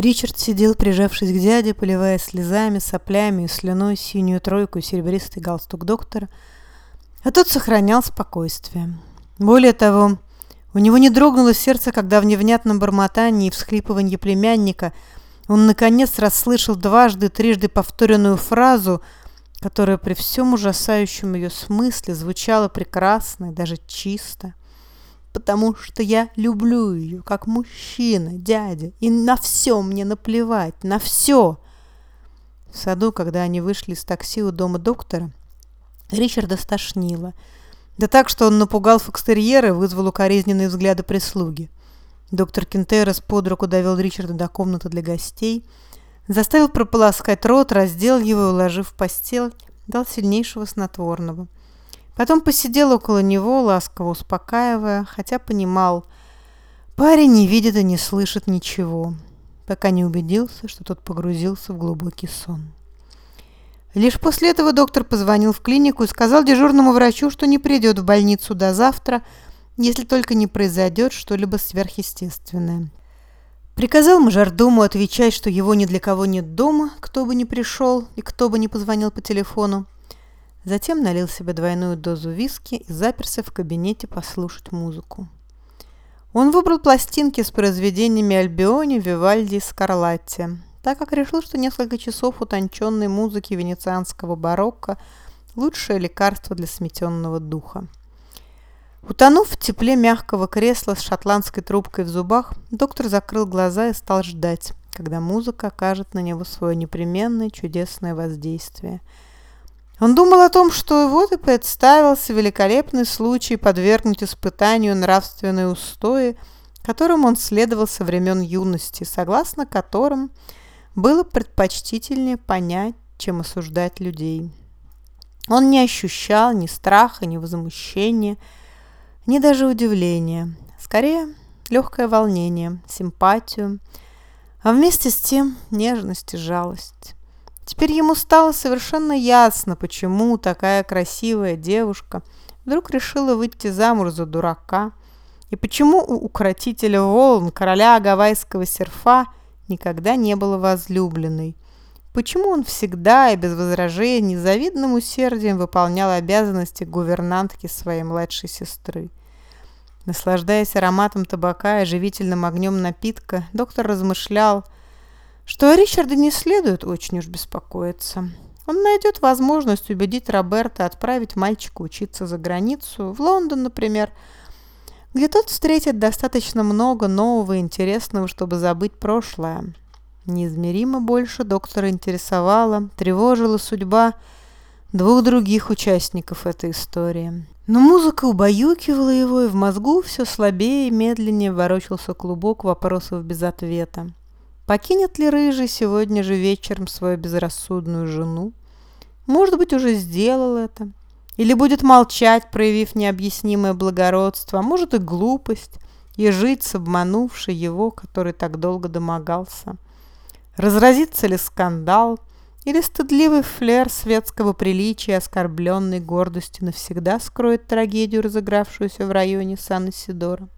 Ричард сидел, прижавшись к дяде, поливая слезами, соплями и слюной синюю тройку серебристый галстук доктора, а тот сохранял спокойствие. Более того, у него не дрогнуло сердце, когда в невнятном бормотании и всхлипывании племянника он наконец расслышал дважды, трижды повторенную фразу, которая при всем ужасающем ее смысле звучала прекрасно и даже чисто – потому что я люблю ее, как мужчина, дядя, и на все мне наплевать, на все. В саду, когда они вышли из такси у дома доктора, Ричарда стошнило. Да так, что он напугал фокстерьера и вызвал укоризненные взгляды прислуги. Доктор Кентерос под руку довел Ричарда до комнаты для гостей, заставил прополоскать рот, раздел его и, уложив в постель, дал сильнейшего снотворного. Потом посидел около него, ласково успокаивая, хотя понимал, парень не видит и не слышит ничего, пока не убедился, что тот погрузился в глубокий сон. Лишь после этого доктор позвонил в клинику и сказал дежурному врачу, что не придет в больницу до завтра, если только не произойдет что-либо сверхъестественное. Приказал мажордому отвечать, что его ни для кого нет дома, кто бы ни пришел и кто бы ни позвонил по телефону. Затем налил себе двойную дозу виски и заперся в кабинете послушать музыку. Он выбрал пластинки с произведениями Альбиони, Вивальди и Скарлатти, так как решил, что несколько часов утонченной музыки венецианского барокко – лучшее лекарство для сметенного духа. Утонув в тепле мягкого кресла с шотландской трубкой в зубах, доктор закрыл глаза и стал ждать, когда музыка окажет на него свое непременное чудесное воздействие – он думал о том, что вот и представился великолепный случай подвергнуть испытанию нравственные устои, которым он следовал со времен юности, согласно которым было предпочтительнее понять, чем осуждать людей. Он не ощущал ни страха, ни возмущения, ни даже удивления. Скорее, легкое волнение, симпатию, а вместе с тем нежность и жалость. Теперь ему стало совершенно ясно, почему такая красивая девушка вдруг решила выйти замуж за дурака, и почему у укротителя волн, короля гавайского серфа, никогда не было возлюбленной. Почему он всегда и без возражений завидным усердием выполнял обязанности гувернантки своей младшей сестры. Наслаждаясь ароматом табака и живительным огнем напитка, доктор размышлял – что о Ричарде не следует очень уж беспокоиться. Он найдет возможность убедить Роберта отправить мальчика учиться за границу, в Лондон, например, где тот встретит достаточно много нового и интересного, чтобы забыть прошлое. Неизмеримо больше доктора интересовала, тревожила судьба двух других участников этой истории. Но музыка убаюкивала его, и в мозгу все слабее и медленнее ворочался клубок вопросов без ответа. Покинет ли Рыжий сегодня же вечером свою безрассудную жену? Может быть, уже сделал это. Или будет молчать, проявив необъяснимое благородство, а может и глупость, и жить с обманувшей его, который так долго домогался. Разразится ли скандал, или стыдливый флер светского приличия оскорбленной гордости навсегда скроет трагедию, разыгравшуюся в районе Сан-Исидора?